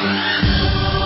Yeah.